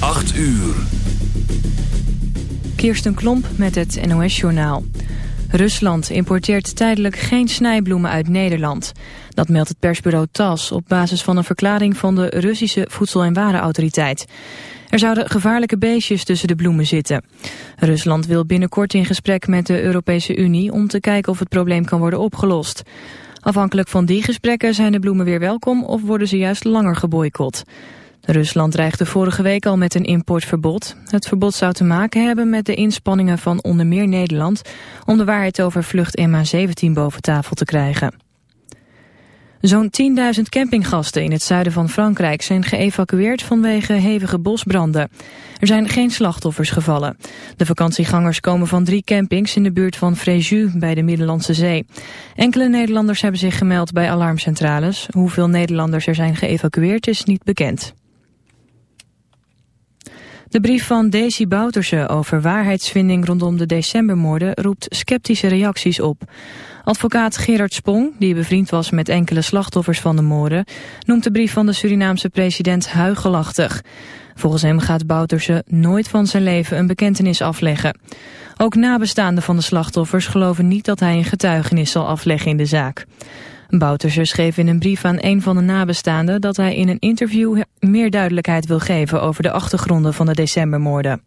8 uur. Kirsten Klomp met het NOS-journaal. Rusland importeert tijdelijk geen snijbloemen uit Nederland. Dat meldt het persbureau TAS op basis van een verklaring van de Russische Voedsel- en Warenautoriteit. Er zouden gevaarlijke beestjes tussen de bloemen zitten. Rusland wil binnenkort in gesprek met de Europese Unie om te kijken of het probleem kan worden opgelost. Afhankelijk van die gesprekken zijn de bloemen weer welkom of worden ze juist langer geboycott. Rusland dreigde vorige week al met een importverbod. Het verbod zou te maken hebben met de inspanningen van onder meer Nederland... om de waarheid over vlucht MH17 boven tafel te krijgen. Zo'n 10.000 campinggasten in het zuiden van Frankrijk zijn geëvacueerd vanwege hevige bosbranden. Er zijn geen slachtoffers gevallen. De vakantiegangers komen van drie campings in de buurt van Fréjus bij de Middellandse Zee. Enkele Nederlanders hebben zich gemeld bij alarmcentrales. Hoeveel Nederlanders er zijn geëvacueerd is niet bekend. De brief van Daisy Bouterse over waarheidsvinding rondom de decembermoorden roept sceptische reacties op. Advocaat Gerard Spong, die bevriend was met enkele slachtoffers van de moorden, noemt de brief van de Surinaamse president huigelachtig. Volgens hem gaat Bouterse nooit van zijn leven een bekentenis afleggen. Ook nabestaanden van de slachtoffers geloven niet dat hij een getuigenis zal afleggen in de zaak. Bouterse schreef in een brief aan een van de nabestaanden dat hij in een interview meer duidelijkheid wil geven over de achtergronden van de decembermoorden.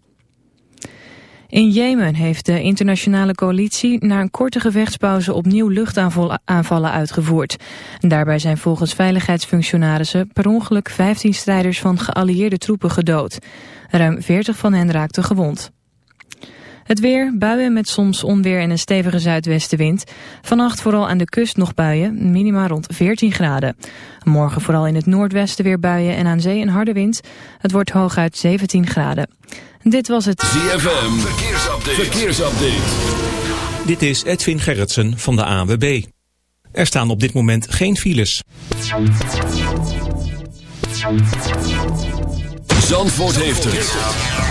In Jemen heeft de internationale coalitie na een korte gevechtspauze opnieuw luchtaanvallen uitgevoerd. Daarbij zijn volgens veiligheidsfunctionarissen per ongeluk 15 strijders van geallieerde troepen gedood. Ruim 40 van hen raakten gewond. Het weer, buien met soms onweer en een stevige zuidwestenwind. Vannacht vooral aan de kust nog buien, minima rond 14 graden. Morgen vooral in het noordwesten weer buien en aan zee een harde wind. Het wordt hooguit 17 graden. Dit was het ZFM, verkeersupdate. verkeersupdate. Dit is Edwin Gerritsen van de AWB. Er staan op dit moment geen files. Zandvoort heeft het.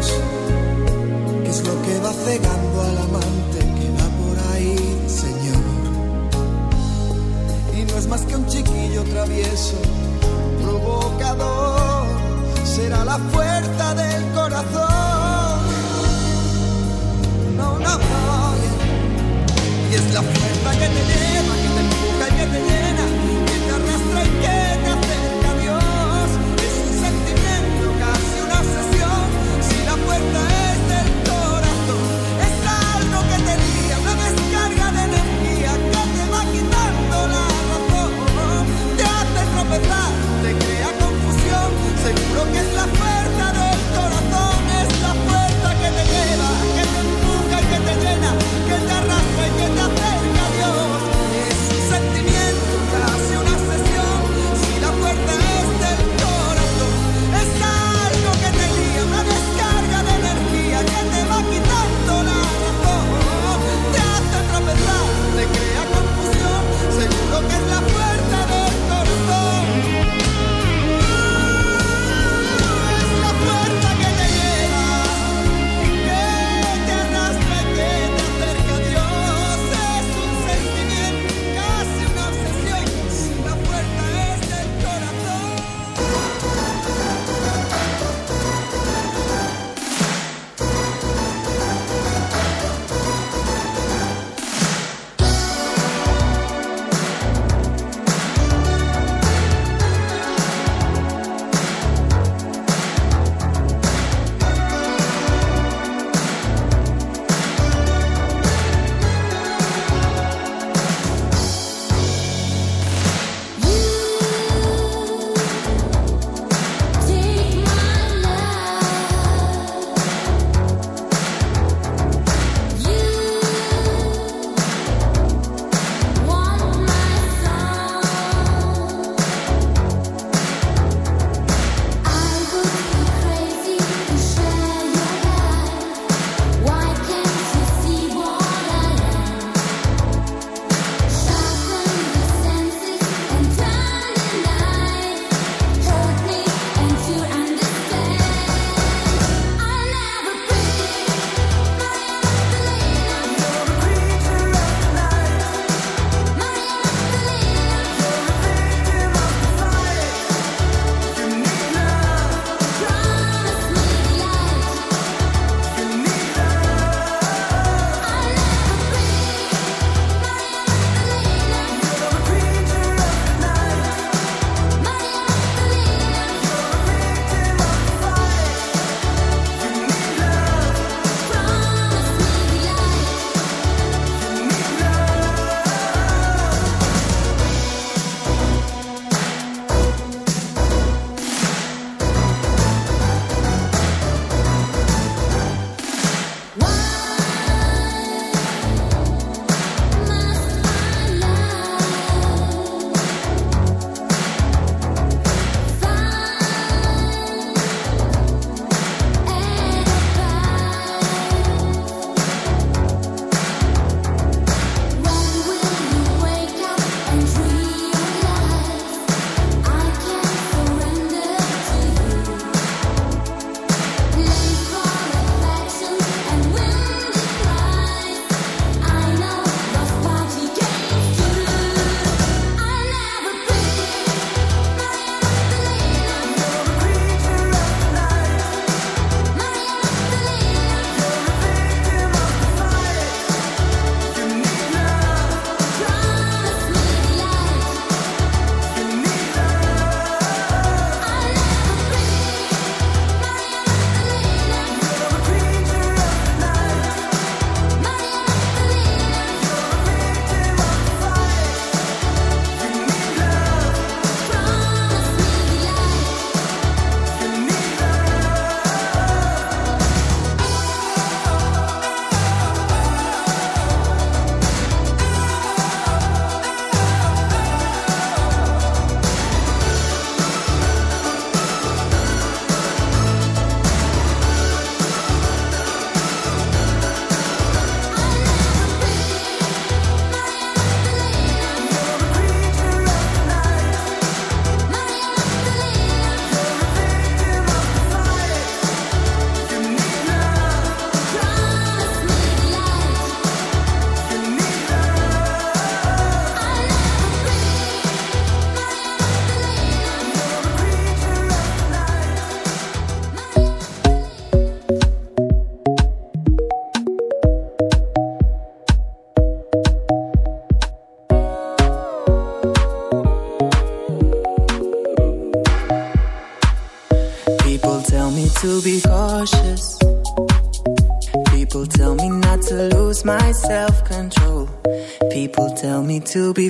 la das. ¿Qué es lo que va cegando al amante que va por ahí, Señor? Y no es más que un chiquillo travieso, provocador. Será la fuerza del corazón. No, no, no. Y es la fuerza que te lleva, que te empuja y que te llena, to be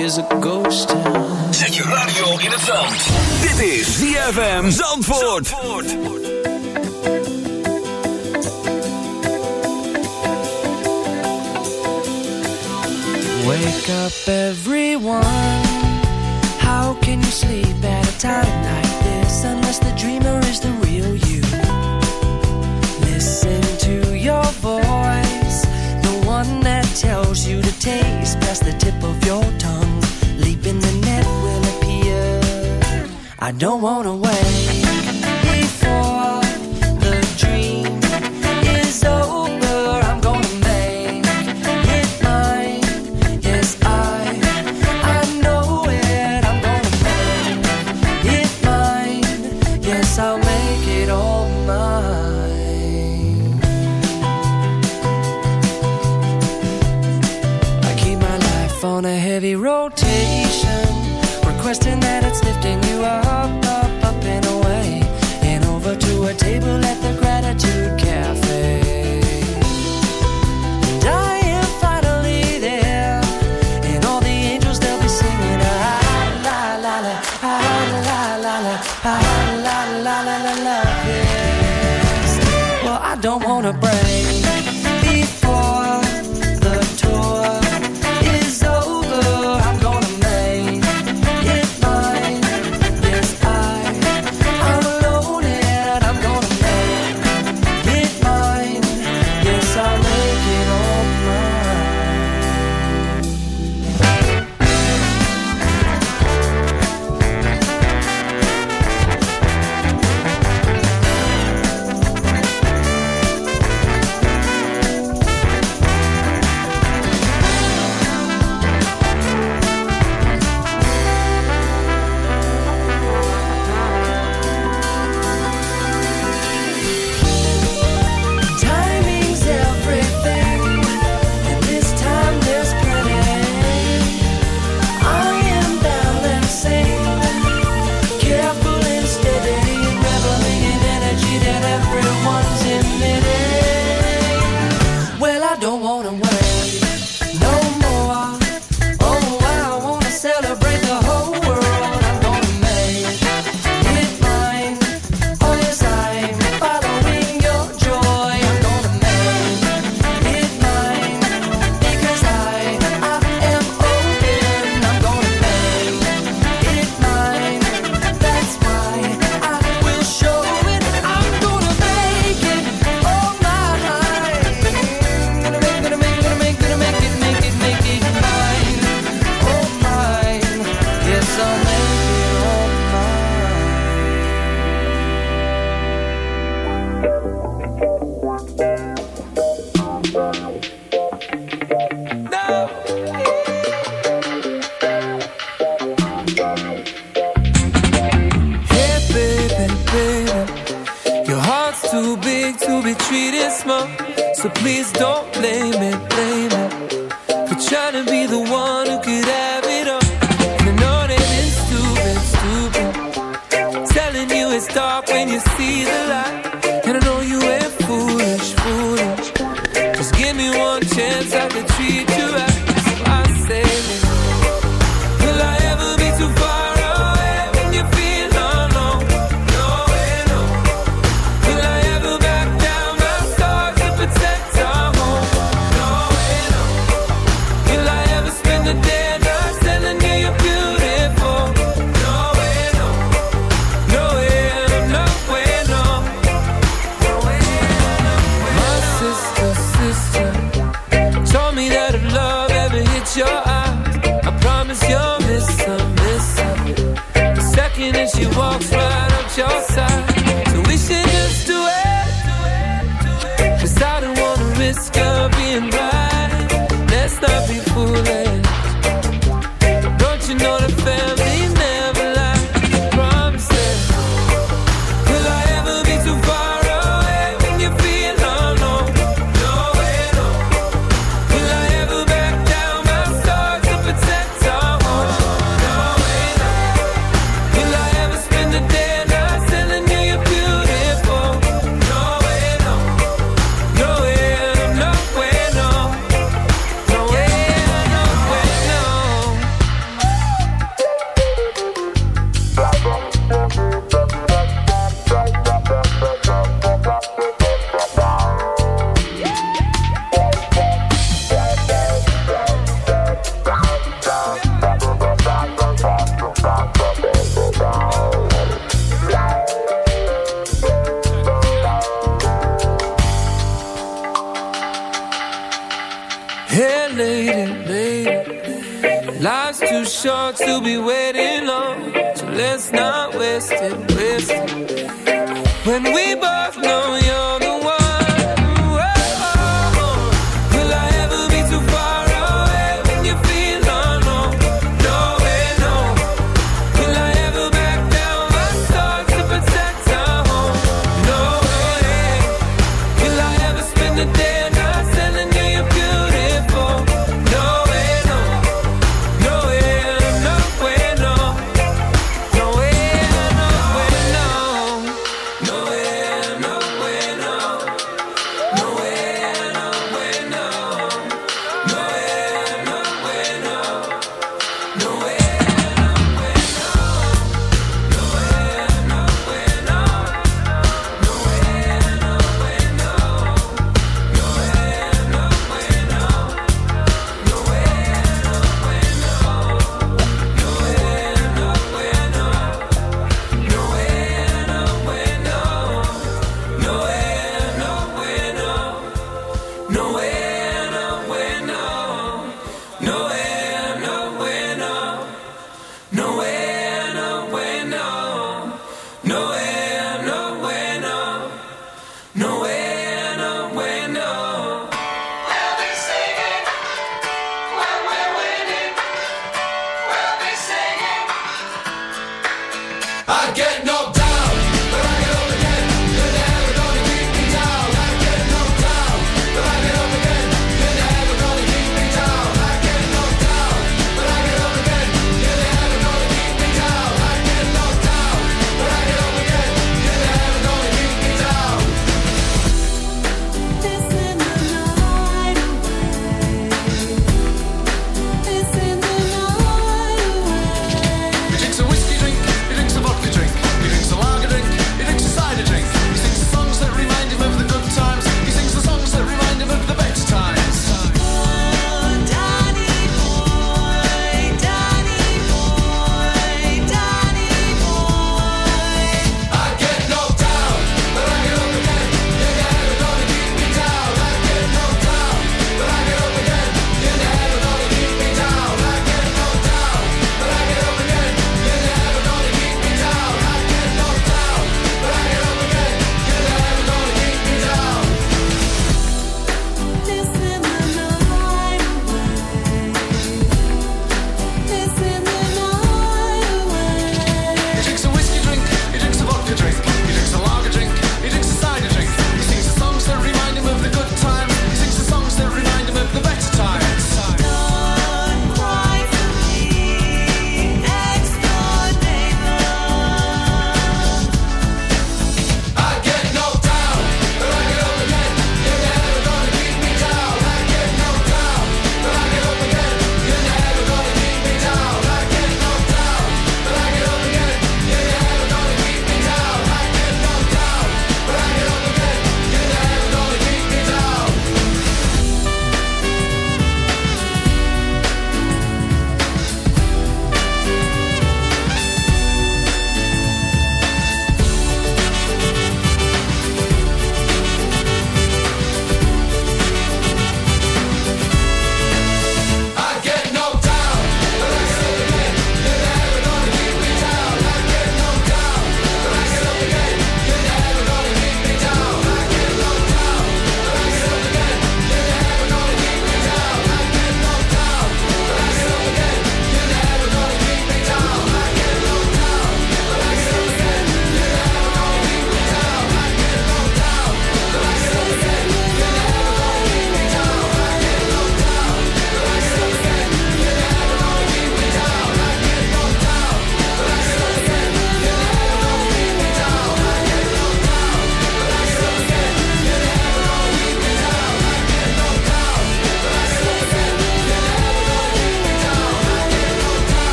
is a ghost town. Zet je radio in het zand. Dit is ZFM Zandvoort. Zandvoort. Wake up everyone How can you sleep at a time like this Unless the dreamer is the real you Listen to your voice The one that tells you to taste Past the tip of your tongue I don't wanna wait.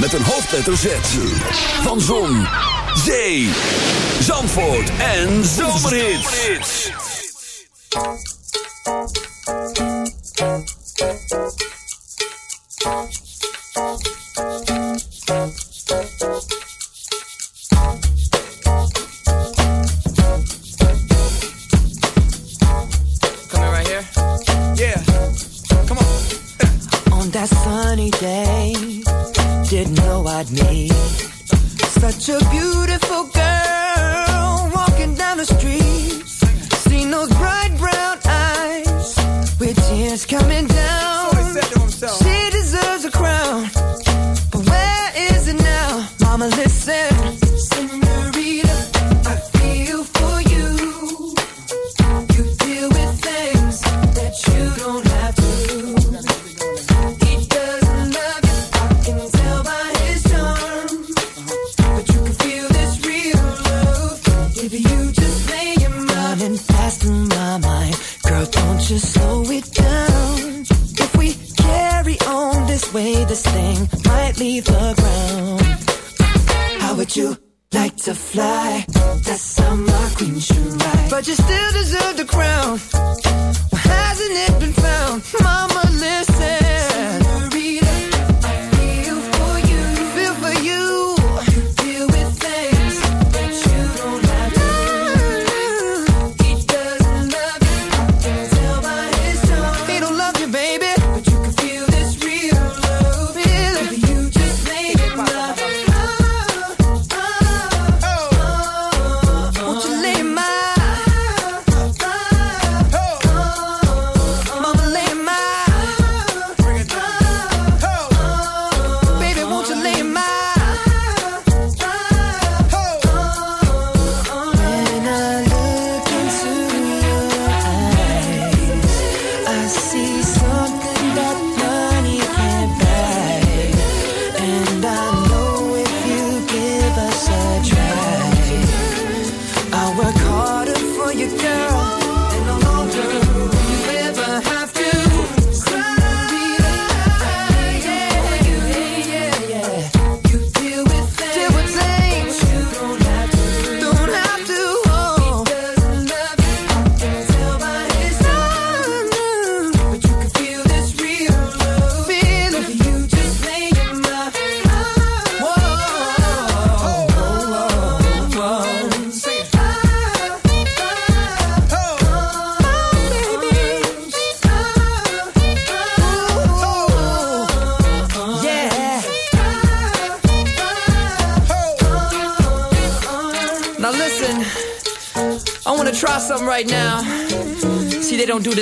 met een hoofdletter Z. Van Zon, Zee, Zandvoort en Zomerhits. Right yeah. Come on. On that sunny day didn't know I'd need. Such a beautiful girl walking down the street. Seen those bright brown eyes with tears coming down.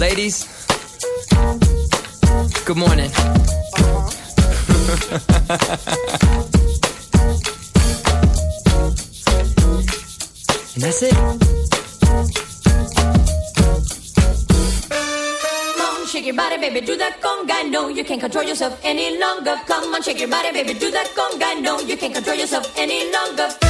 Ladies, good morning. Uh-huh. and that's it. Come on, shake your body, baby, do that conga. No, you can't control yourself any longer. Come on, shake your body, baby, do that conga. No, you can't control yourself any longer.